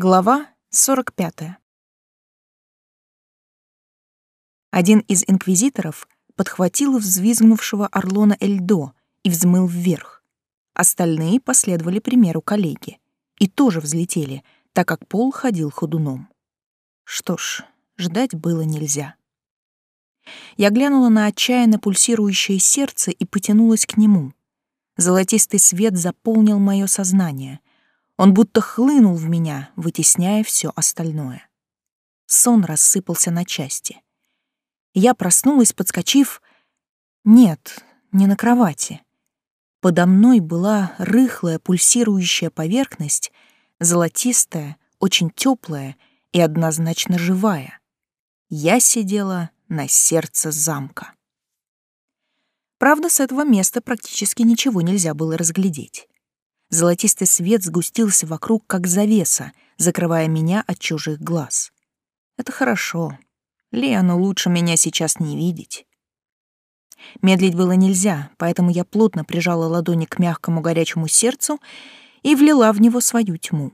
Глава 45. Один из инквизиторов подхватил взвизгнувшего Орлона Эльдо и взмыл вверх. Остальные последовали примеру коллеги и тоже взлетели, так как пол ходил ходуном. Что ж, ждать было нельзя. Я глянула на отчаянно пульсирующее сердце и потянулась к нему. Золотистый свет заполнил мое сознание — он будто хлынул в меня, вытесняя все остальное. Сон рассыпался на части. Я проснулась, подскочив... Нет, не на кровати. Подо мной была рыхлая пульсирующая поверхность, золотистая, очень теплая и однозначно живая. Я сидела на сердце замка. Правда, с этого места практически ничего нельзя было разглядеть. Золотистый свет сгустился вокруг, как завеса, закрывая меня от чужих глаз. Это хорошо. Леону лучше меня сейчас не видеть. Медлить было нельзя, поэтому я плотно прижала ладони к мягкому горячему сердцу и влила в него свою тьму.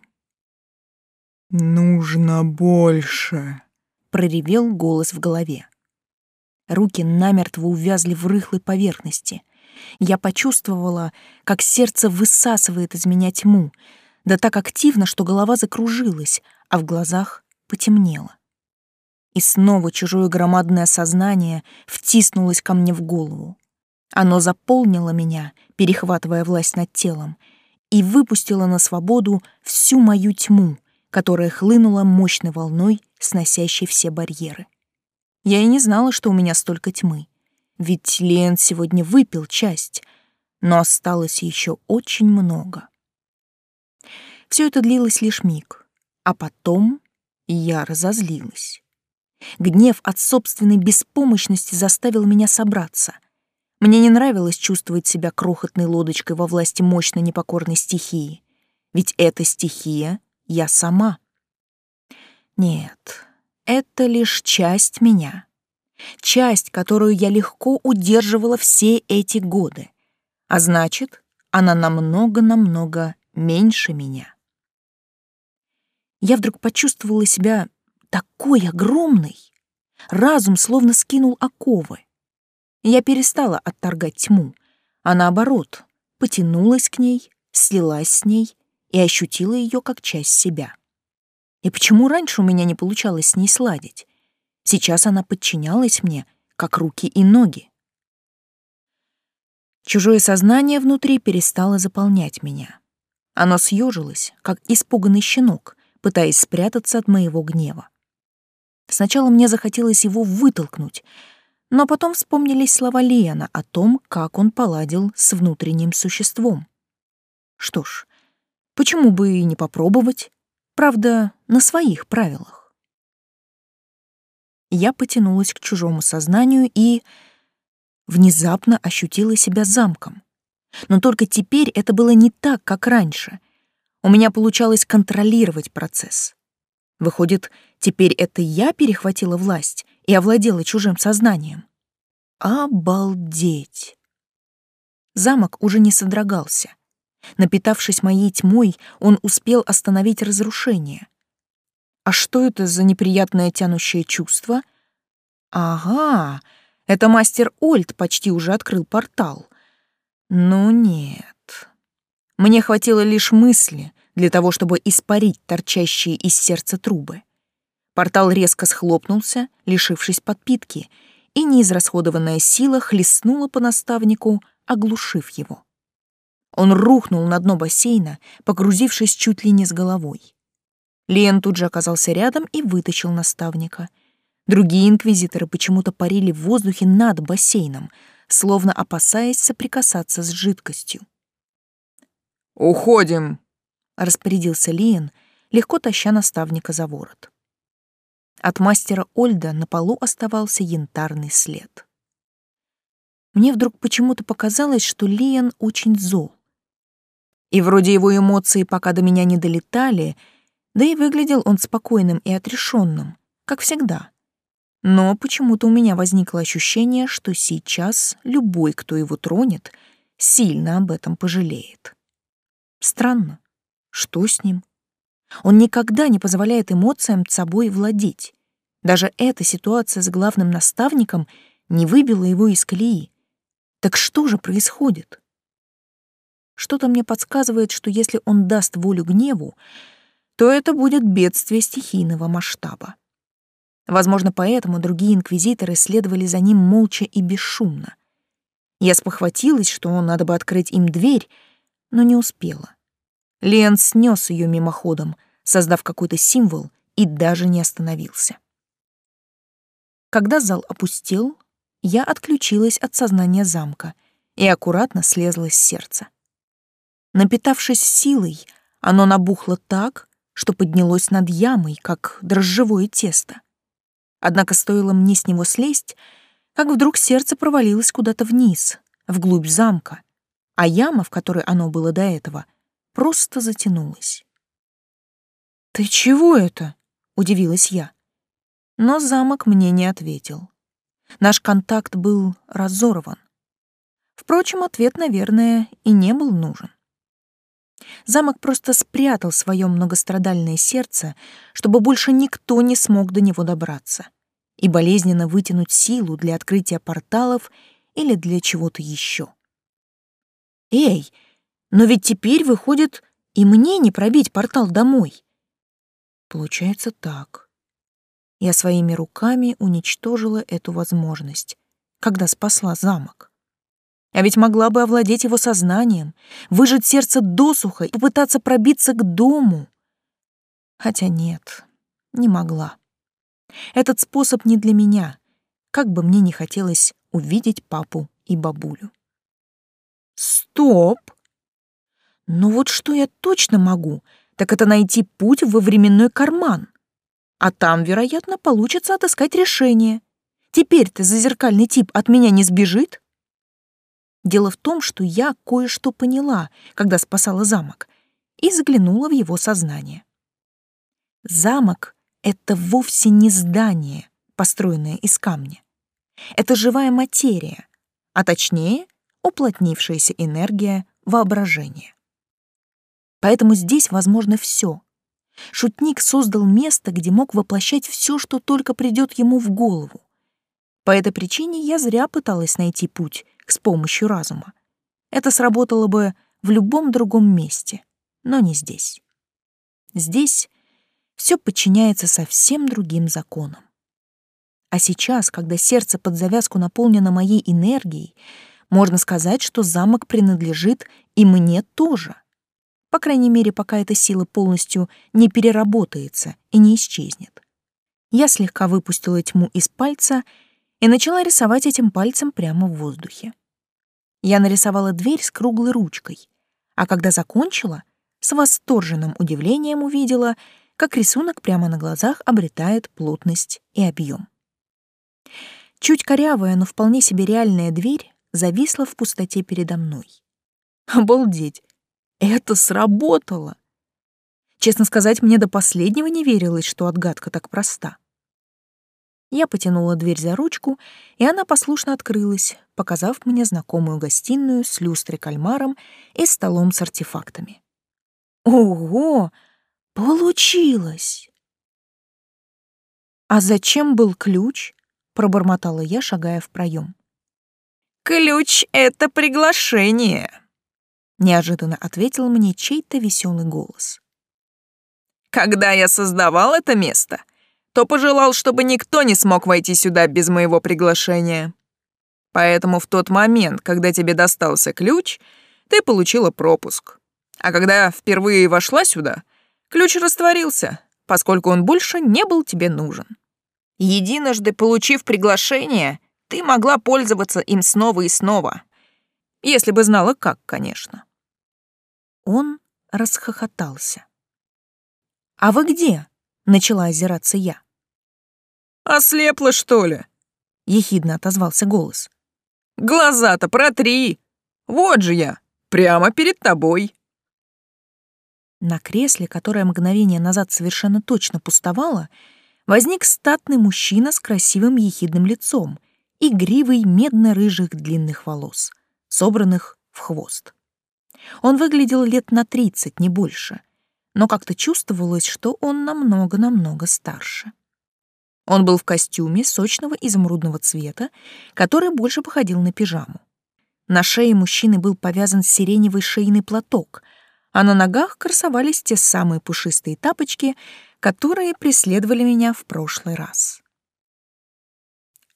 «Нужно больше», — проревел голос в голове. Руки намертво увязли в рыхлой поверхности — я почувствовала, как сердце высасывает из меня тьму, да так активно, что голова закружилась, а в глазах потемнело. И снова чужое громадное сознание втиснулось ко мне в голову. Оно заполнило меня, перехватывая власть над телом, и выпустило на свободу всю мою тьму, которая хлынула мощной волной, сносящей все барьеры. Я и не знала, что у меня столько тьмы. Ведь Лен сегодня выпил часть, но осталось еще очень много. Все это длилось лишь миг, а потом я разозлилась. Гнев от собственной беспомощности заставил меня собраться. Мне не нравилось чувствовать себя крохотной лодочкой во власти мощной непокорной стихии. Ведь эта стихия — я сама. Нет, это лишь часть меня часть, которую я легко удерживала все эти годы. А значит, она намного-намного меньше меня. Я вдруг почувствовала себя такой огромной. Разум словно скинул оковы. Я перестала отторгать тьму, а наоборот, потянулась к ней, слилась с ней и ощутила ее как часть себя. И почему раньше у меня не получалось с ней сладить? Сейчас она подчинялась мне, как руки и ноги. Чужое сознание внутри перестало заполнять меня. Оно съежилось, как испуганный щенок, пытаясь спрятаться от моего гнева. Сначала мне захотелось его вытолкнуть, но потом вспомнились слова Лиана о том, как он поладил с внутренним существом. Что ж, почему бы и не попробовать? Правда, на своих правилах я потянулась к чужому сознанию и внезапно ощутила себя замком. Но только теперь это было не так, как раньше. У меня получалось контролировать процесс. Выходит, теперь это я перехватила власть и овладела чужим сознанием. Обалдеть! Замок уже не содрогался. Напитавшись моей тьмой, он успел остановить разрушение. А что это за неприятное тянущее чувство? Ага, это мастер Ольд почти уже открыл портал. Ну нет. Мне хватило лишь мысли для того, чтобы испарить торчащие из сердца трубы. Портал резко схлопнулся, лишившись подпитки, и неизрасходованная сила хлестнула по наставнику, оглушив его. Он рухнул на дно бассейна, погрузившись чуть ли не с головой. Лен тут же оказался рядом и вытащил наставника. Другие инквизиторы почему-то парили в воздухе над бассейном, словно опасаясь соприкасаться с жидкостью. «Уходим!» — распорядился Лиен, легко таща наставника за ворот. От мастера Ольда на полу оставался янтарный след. Мне вдруг почему-то показалось, что Лиен очень зол. И вроде его эмоции пока до меня не долетали — да и выглядел он спокойным и отрешенным, как всегда. Но почему-то у меня возникло ощущение, что сейчас любой, кто его тронет, сильно об этом пожалеет. Странно. Что с ним? Он никогда не позволяет эмоциям собой владеть. Даже эта ситуация с главным наставником не выбила его из колеи. Так что же происходит? Что-то мне подсказывает, что если он даст волю гневу, то это будет бедствие стихийного масштаба. Возможно, поэтому другие инквизиторы следовали за ним молча и бесшумно. Я спохватилась, что надо бы открыть им дверь, но не успела. Лен снес ее мимоходом, создав какой-то символ, и даже не остановился. Когда зал опустел, я отключилась от сознания замка и аккуратно слезла с сердца. Напитавшись силой, оно набухло так, что поднялось над ямой, как дрожжевое тесто. Однако стоило мне с него слезть, как вдруг сердце провалилось куда-то вниз, вглубь замка, а яма, в которой оно было до этого, просто затянулась. «Ты чего это?» — удивилась я. Но замок мне не ответил. Наш контакт был разорван. Впрочем, ответ, наверное, и не был нужен. Замок просто спрятал свое многострадальное сердце, чтобы больше никто не смог до него добраться и болезненно вытянуть силу для открытия порталов или для чего-то еще. Эй, но ведь теперь, выходит, и мне не пробить портал домой. Получается так. Я своими руками уничтожила эту возможность, когда спасла замок. А ведь могла бы овладеть его сознанием, выжать сердце досуха и попытаться пробиться к дому. Хотя нет, не могла. Этот способ не для меня, как бы мне не хотелось увидеть папу и бабулю. Стоп! Но вот что я точно могу, так это найти путь во временной карман. А там, вероятно, получится отыскать решение. Теперь-то зазеркальный тип от меня не сбежит? Дело в том, что я кое-что поняла, когда спасала замок, и заглянула в его сознание. Замок — это вовсе не здание, построенное из камня. Это живая материя, а точнее уплотнившаяся энергия воображения. Поэтому здесь возможно все. Шутник создал место, где мог воплощать все, что только придет ему в голову. По этой причине я зря пыталась найти путь с помощью разума. Это сработало бы в любом другом месте, но не здесь. Здесь все подчиняется совсем другим законам. А сейчас, когда сердце под завязку наполнено моей энергией, можно сказать, что замок принадлежит и мне тоже. По крайней мере, пока эта сила полностью не переработается и не исчезнет. Я слегка выпустила тьму из пальца и начала рисовать этим пальцем прямо в воздухе. Я нарисовала дверь с круглой ручкой, а когда закончила, с восторженным удивлением увидела, как рисунок прямо на глазах обретает плотность и объем. Чуть корявая, но вполне себе реальная дверь зависла в пустоте передо мной. Обалдеть! Это сработало! Честно сказать, мне до последнего не верилось, что отгадка так проста. Я потянула дверь за ручку, и она послушно открылась, показав мне знакомую гостиную с люстрой-кальмаром и столом с артефактами. Ого! Получилось! А зачем был ключ? пробормотала я, шагая в проем. Ключ — это приглашение, неожиданно ответил мне чей-то веселый голос. Когда я создавал это место, то пожелал, чтобы никто не смог войти сюда без моего приглашения. Поэтому в тот момент, когда тебе достался ключ, ты получила пропуск. А когда впервые вошла сюда, ключ растворился, поскольку он больше не был тебе нужен. Единожды получив приглашение, ты могла пользоваться им снова и снова. Если бы знала как, конечно. Он расхохотался. «А вы где?» — начала озираться я. «Ослепла, что ли?» — ехидно отозвался голос. «Глаза-то протри! Вот же я, прямо перед тобой!» На кресле, которое мгновение назад совершенно точно пустовало, возник статный мужчина с красивым ехидным лицом и гривой медно-рыжих длинных волос, собранных в хвост. Он выглядел лет на тридцать, не больше, но как-то чувствовалось, что он намного-намного старше. Он был в костюме сочного изумрудного цвета, который больше походил на пижаму. На шее мужчины был повязан сиреневый шейный платок, а на ногах красовались те самые пушистые тапочки, которые преследовали меня в прошлый раз.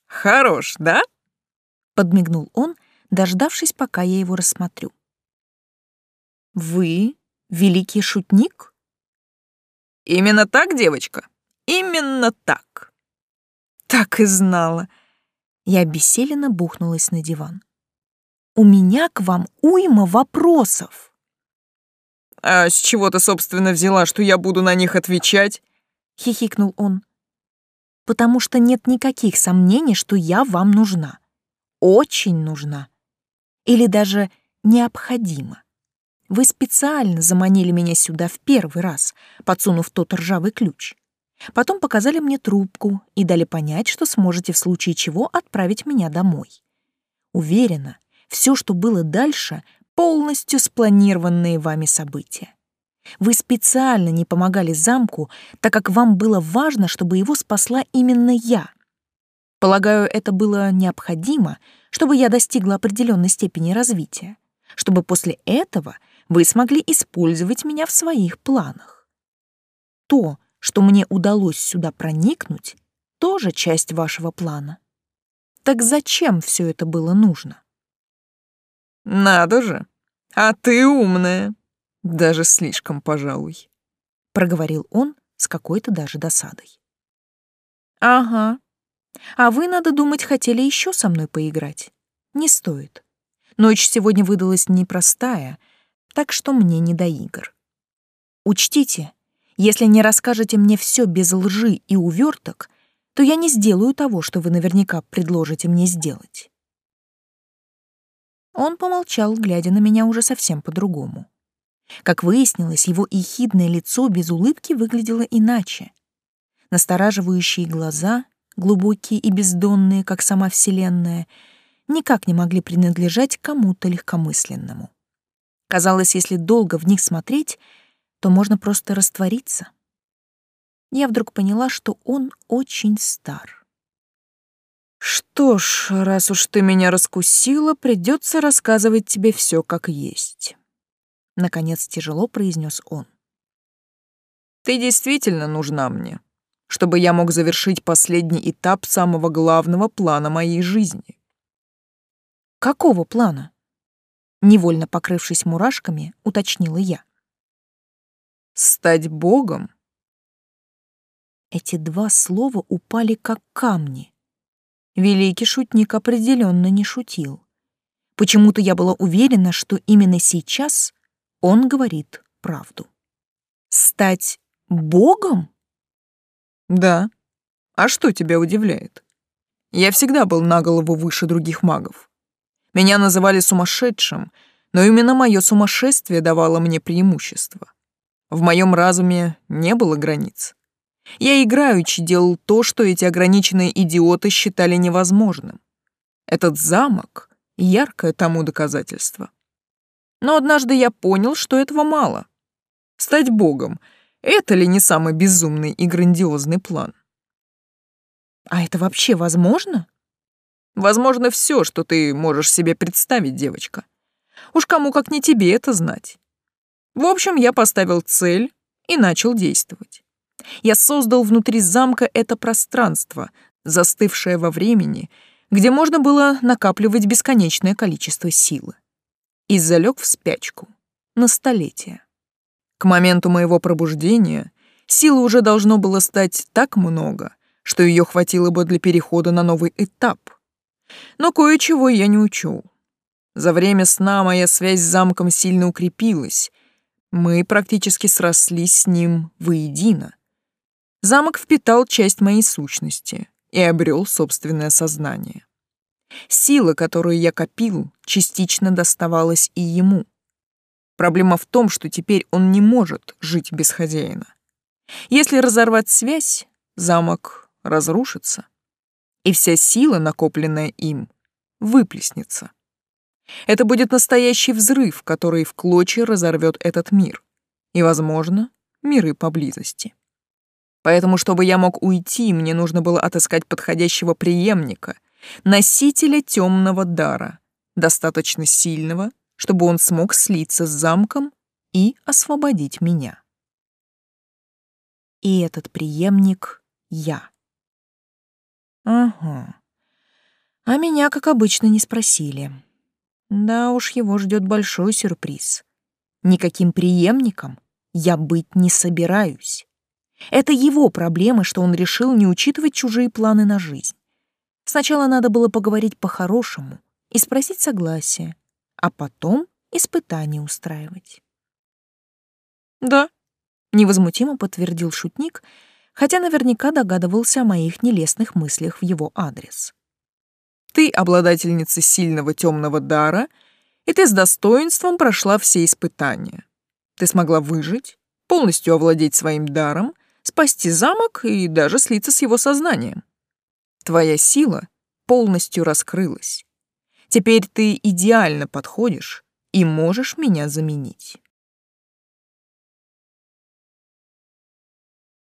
«Хорош, да?» — подмигнул он, дождавшись, пока я его рассмотрю. «Вы великий шутник?» «Именно так, девочка, именно так!» Так и знала. Я обессиленно бухнулась на диван. У меня к вам уйма вопросов. А с чего ты, собственно, взяла, что я буду на них отвечать? Хихикнул он. Потому что нет никаких сомнений, что я вам нужна. Очень нужна. Или даже необходима. Вы специально заманили меня сюда в первый раз, подсунув тот ржавый ключ. Потом показали мне трубку и дали понять, что сможете в случае чего отправить меня домой. Уверена, все, что было дальше, полностью спланированные вами события. Вы специально не помогали замку, так как вам было важно, чтобы его спасла именно я. Полагаю, это было необходимо, чтобы я достигла определенной степени развития, чтобы после этого вы смогли использовать меня в своих планах. То, что мне удалось сюда проникнуть, тоже часть вашего плана. Так зачем все это было нужно? Надо же. А ты умная. Даже слишком, пожалуй, проговорил он с какой-то даже досадой. Ага. А вы, надо думать, хотели еще со мной поиграть. Не стоит. Ночь сегодня выдалась непростая, так что мне не до игр. Учтите, если не расскажете мне все без лжи и уверток, то я не сделаю того, что вы наверняка предложите мне сделать. Он помолчал, глядя на меня уже совсем по-другому. Как выяснилось, его ехидное лицо без улыбки выглядело иначе. Настораживающие глаза, глубокие и бездонные, как сама Вселенная, никак не могли принадлежать кому-то легкомысленному. Казалось, если долго в них смотреть, то можно просто раствориться. Я вдруг поняла, что он очень стар. Что ж, раз уж ты меня раскусила, придется рассказывать тебе все как есть. Наконец тяжело произнес он. Ты действительно нужна мне, чтобы я мог завершить последний этап самого главного плана моей жизни. Какого плана? Невольно покрывшись мурашками, уточнила я стать богом. Эти два слова упали как камни. Великий шутник определенно не шутил. Почему-то я была уверена, что именно сейчас он говорит правду. Стать богом? Да. А что тебя удивляет? Я всегда был на голову выше других магов. Меня называли сумасшедшим, но именно мое сумасшествие давало мне преимущество. В моем разуме не было границ. Я играючи делал то, что эти ограниченные идиоты считали невозможным. Этот замок — яркое тому доказательство. Но однажды я понял, что этого мало. Стать богом — это ли не самый безумный и грандиозный план? А это вообще возможно? Возможно все, что ты можешь себе представить, девочка. Уж кому как не тебе это знать. В общем, я поставил цель и начал действовать. Я создал внутри замка это пространство, застывшее во времени, где можно было накапливать бесконечное количество силы. И залег в спячку на столетие. К моменту моего пробуждения силы уже должно было стать так много, что ее хватило бы для перехода на новый этап. Но кое-чего я не учел. За время сна моя связь с замком сильно укрепилась, мы практически срослись с ним воедино. Замок впитал часть моей сущности и обрел собственное сознание. Сила, которую я копил, частично доставалась и ему. Проблема в том, что теперь он не может жить без хозяина. Если разорвать связь, замок разрушится, и вся сила, накопленная им, выплеснется. Это будет настоящий взрыв, который в клочья разорвет этот мир. И, возможно, миры поблизости. Поэтому, чтобы я мог уйти, мне нужно было отыскать подходящего преемника, носителя темного дара, достаточно сильного, чтобы он смог слиться с замком и освободить меня. И этот преемник — я. Ага. А меня, как обычно, не спросили. Да уж, его ждет большой сюрприз. Никаким преемником я быть не собираюсь. Это его проблема, что он решил не учитывать чужие планы на жизнь. Сначала надо было поговорить по-хорошему и спросить согласия, а потом испытание устраивать. «Да», — невозмутимо подтвердил шутник, хотя наверняка догадывался о моих нелестных мыслях в его адрес. «Ты обладательница сильного темного дара, и ты с достоинством прошла все испытания. Ты смогла выжить, полностью овладеть своим даром, спасти замок и даже слиться с его сознанием. Твоя сила полностью раскрылась. Теперь ты идеально подходишь и можешь меня заменить.